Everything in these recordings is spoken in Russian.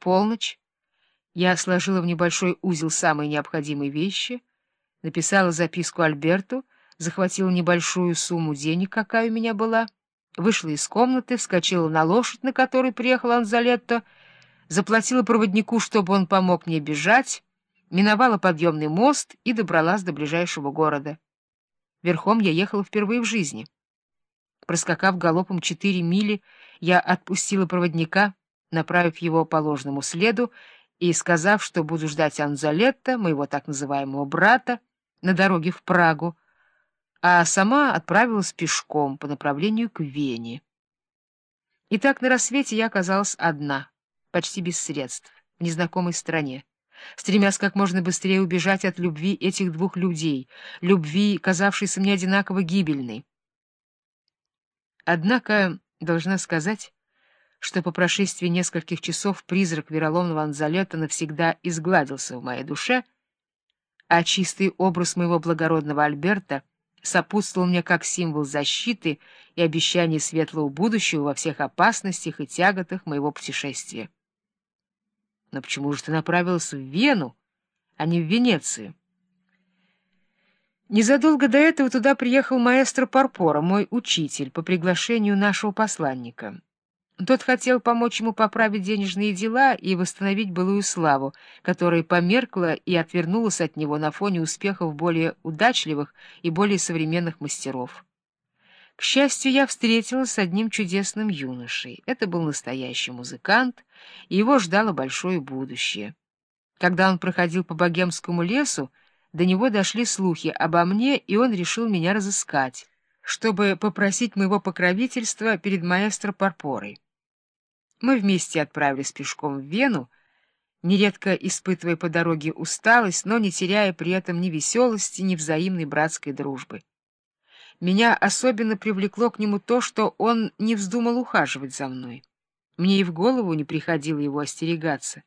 полночь я сложила в небольшой узел самые необходимые вещи, написала записку Альберту, захватила небольшую сумму денег, какая у меня была, вышла из комнаты, вскочила на лошадь, на которой приехал Анзалетто, заплатила проводнику, чтобы он помог мне бежать, миновала подъемный мост и добралась до ближайшего города. Верхом я ехала впервые в жизни. Проскакав галопом четыре мили, я отпустила проводника, направив его по ложному следу, и, сказав, что буду ждать Анзалетта, моего так называемого брата, на дороге в Прагу, а сама отправилась пешком по направлению к Вене. Итак, на рассвете я оказалась одна, почти без средств, в незнакомой стране, стремясь как можно быстрее убежать от любви этих двух людей, любви, казавшейся мне одинаково гибельной. Однако, должна сказать, что по прошествии нескольких часов призрак вероломного Анзалета навсегда изгладился в моей душе, а чистый образ моего благородного Альберта сопутствовал мне как символ защиты и обещания светлого будущего во всех опасностях и тяготах моего путешествия. Но почему же ты направилась в Вену, а не в Венецию? Незадолго до этого туда приехал маэстро Парпора, мой учитель, по приглашению нашего посланника. Тот хотел помочь ему поправить денежные дела и восстановить былую славу, которая померкла и отвернулась от него на фоне успехов более удачливых и более современных мастеров. К счастью, я встретилась с одним чудесным юношей. Это был настоящий музыкант, и его ждало большое будущее. Когда он проходил по богемскому лесу, до него дошли слухи обо мне, и он решил меня разыскать, чтобы попросить моего покровительства перед маэстро Парпорой. Мы вместе отправились пешком в Вену, нередко испытывая по дороге усталость, но не теряя при этом ни веселости, ни взаимной братской дружбы. Меня особенно привлекло к нему то, что он не вздумал ухаживать за мной. Мне и в голову не приходило его остерегаться.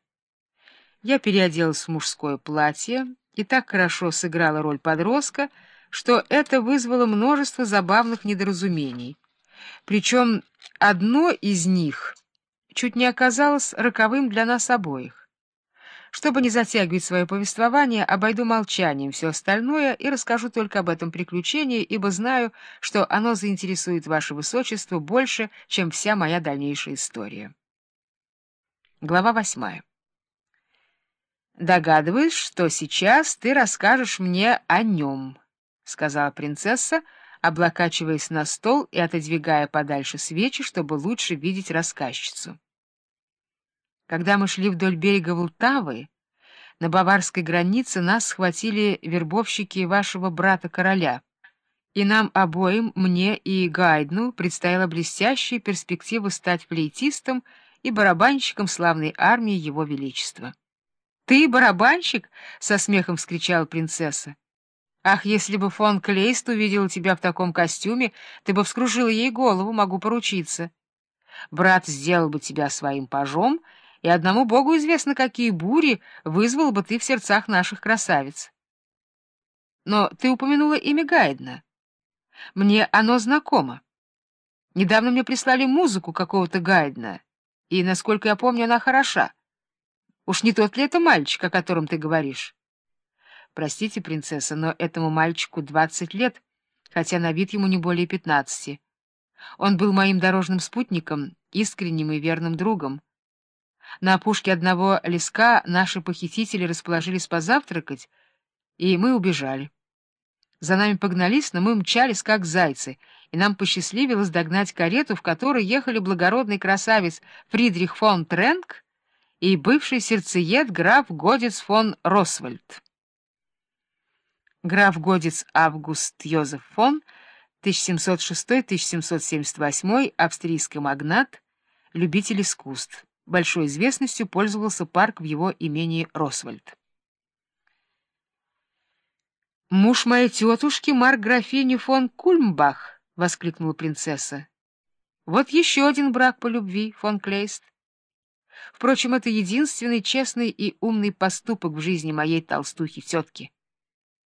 Я переоделась в мужское платье и так хорошо сыграла роль подростка, что это вызвало множество забавных недоразумений. Причем одно из них — чуть не оказалось роковым для нас обоих. Чтобы не затягивать свое повествование, обойду молчанием все остальное и расскажу только об этом приключении, ибо знаю, что оно заинтересует ваше высочество больше, чем вся моя дальнейшая история. Глава восьмая. «Догадываюсь, что сейчас ты расскажешь мне о нем», — сказала принцесса, облокачиваясь на стол и отодвигая подальше свечи, чтобы лучше видеть рассказчицу. Когда мы шли вдоль берега Волтавы, на баварской границе нас схватили вербовщики вашего брата-короля, и нам обоим, мне и Гайдну, предстояла блестящая перспектива стать флейтистом и барабанщиком славной армии Его Величества. — Ты барабанщик? — со смехом вскричала принцесса. — Ах, если бы фон Клейст увидел тебя в таком костюме, ты бы вскружила ей голову, могу поручиться. Брат сделал бы тебя своим пажом — и одному Богу известно, какие бури вызвал бы ты в сердцах наших красавиц. Но ты упомянула имя Гайдна. Мне оно знакомо. Недавно мне прислали музыку какого-то Гайдна, и, насколько я помню, она хороша. Уж не тот ли это мальчик, о котором ты говоришь? Простите, принцесса, но этому мальчику двадцать лет, хотя на вид ему не более пятнадцати. Он был моим дорожным спутником, искренним и верным другом. На опушке одного леска наши похитители расположились позавтракать, и мы убежали. За нами погнались, но мы мчались, как зайцы, и нам посчастливилось догнать карету, в которой ехали благородный красавец Фридрих фон Тренк и бывший сердцеед граф Годец фон Росвальд. Граф Годец Август Йозеф фон, 1706-1778, австрийский магнат, любитель искусств. Большой известностью пользовался парк в его имении Росвальд. «Муж моей тетушки, марк-графини фон Кульмбах!» — воскликнула принцесса. «Вот еще один брак по любви, фон Клейст. Впрочем, это единственный честный и умный поступок в жизни моей толстухи-тетки.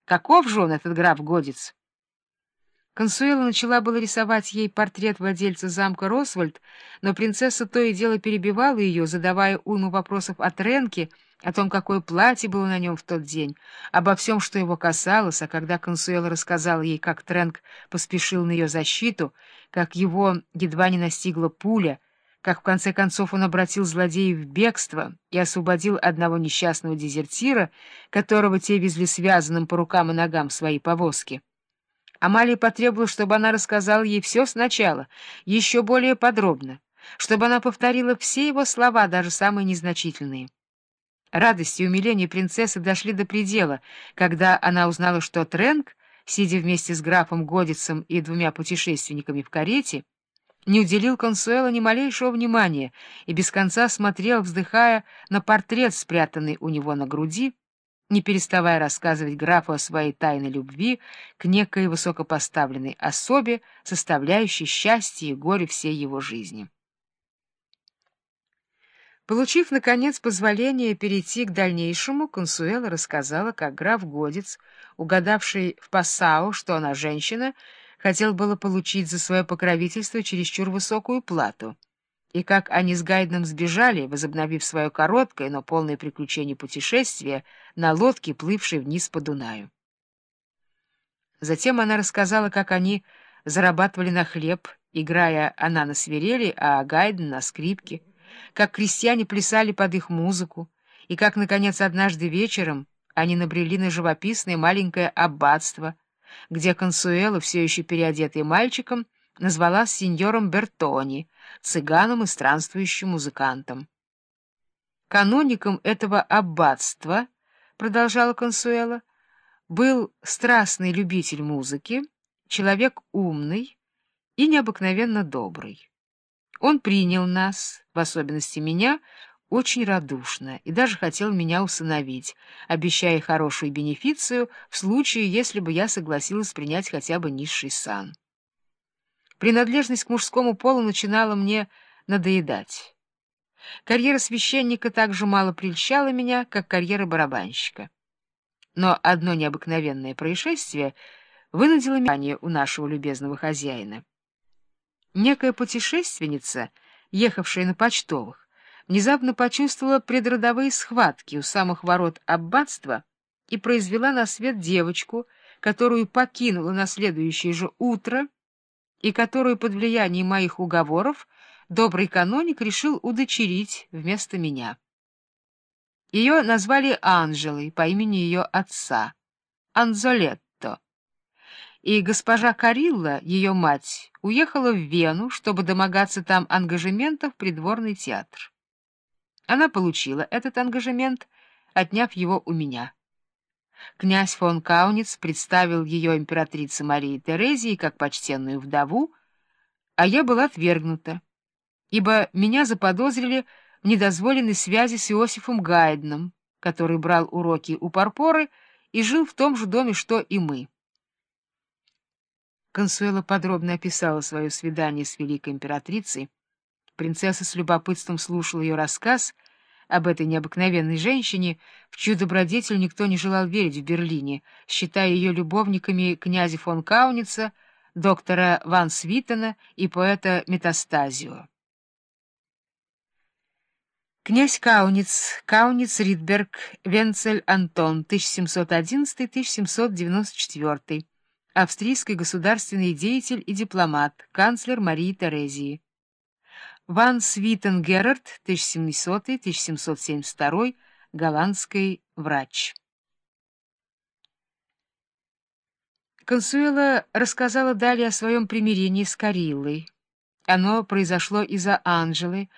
Каков же он, этот граф Годец?» Консуэла начала было рисовать ей портрет владельца замка Росвальд, но принцесса то и дело перебивала ее, задавая уйму вопросов о Тренке, о том, какое платье было на нем в тот день, обо всем, что его касалось, а когда Консуэла рассказала ей, как Тренк поспешил на ее защиту, как его едва не настигла пуля, как в конце концов он обратил злодеев в бегство и освободил одного несчастного дезертира, которого те везли связанным по рукам и ногам в своей повозке. Амалия потребовала, чтобы она рассказала ей все сначала, еще более подробно, чтобы она повторила все его слова, даже самые незначительные. Радость и умиление принцессы дошли до предела, когда она узнала, что Тренк, сидя вместе с графом Годицем и двумя путешественниками в карете, не уделил Консуэло ни малейшего внимания и без конца смотрел, вздыхая, на портрет, спрятанный у него на груди, не переставая рассказывать графу о своей тайной любви к некой высокопоставленной особе, составляющей счастье и горе всей его жизни. Получив, наконец, позволение перейти к дальнейшему, Консуэла рассказала, как граф Годец, угадавший в Пассау, что она женщина, хотел было получить за свое покровительство чересчур высокую плату — и как они с Гайдном сбежали, возобновив свое короткое, но полное приключение путешествие на лодке, плывшей вниз по Дунаю. Затем она рассказала, как они зарабатывали на хлеб, играя она на свирели, а Гайден на скрипке, как крестьяне плясали под их музыку, и как, наконец, однажды вечером они набрели на живописное маленькое аббатство, где Консуэло, все еще переодетый мальчиком, назвала сеньором Бертони, цыганом и странствующим музыкантом. Каноником этого аббатства, продолжала Консуэла, был страстный любитель музыки, человек умный и необыкновенно добрый. Он принял нас, в особенности меня, очень радушно и даже хотел меня усыновить, обещая хорошую бенефицию в случае, если бы я согласилась принять хотя бы низший сан. Принадлежность к мужскому полу начинала мне надоедать. Карьера священника так же мало прельщала меня, как карьера барабанщика. Но одно необыкновенное происшествие вынудило меня у нашего любезного хозяина. Некая путешественница, ехавшая на почтовых, внезапно почувствовала предродовые схватки у самых ворот аббатства и произвела на свет девочку, которую покинула на следующее же утро и которую под влиянием моих уговоров добрый каноник решил удочерить вместо меня. Ее назвали Анжелой по имени ее отца, Анзолетто. И госпожа Карилла, ее мать, уехала в Вену, чтобы домогаться там ангажемента в придворный театр. Она получила этот ангажемент, отняв его у меня. Князь фон Кауниц представил ее императрице Марии Терезии как почтенную вдову, а я была отвергнута, ибо меня заподозрили в недозволенной связи с Иосифом Гайдном, который брал уроки у Парпоры и жил в том же доме, что и мы. Консуэла подробно описала свое свидание с великой императрицей. Принцесса с любопытством слушала ее рассказ — об этой необыкновенной женщине, в чью добродетель никто не желал верить в Берлине, считая ее любовниками князя фон Кауница, доктора Ван Свитена и поэта Метастазио. Князь Кауниц, Кауниц Ридберг, Венцель Антон, 1711-1794, австрийский государственный деятель и дипломат, канцлер Марии Терезии. Ван Свитен Герард, 1700-1772, голландский врач. Консуэла рассказала далее о своем примирении с Кариллой. Оно произошло из-за Анжелы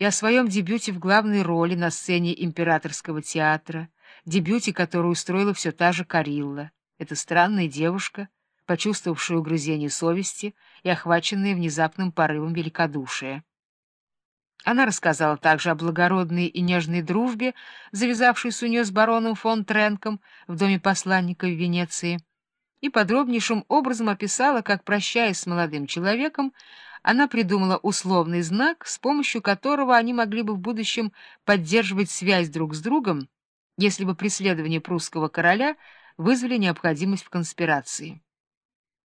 и о своем дебюте в главной роли на сцене императорского театра, дебюте, который устроила все та же Карилла. Эта странная девушка, почувствовавшая угрызение совести и охваченная внезапным порывом великодушия. Она рассказала также о благородной и нежной дружбе, завязавшейся у нее с бароном фон Тренком в доме посланника в Венеции, и подробнейшим образом описала, как, прощаясь с молодым человеком, она придумала условный знак, с помощью которого они могли бы в будущем поддерживать связь друг с другом, если бы преследование прусского короля вызвали необходимость в конспирации.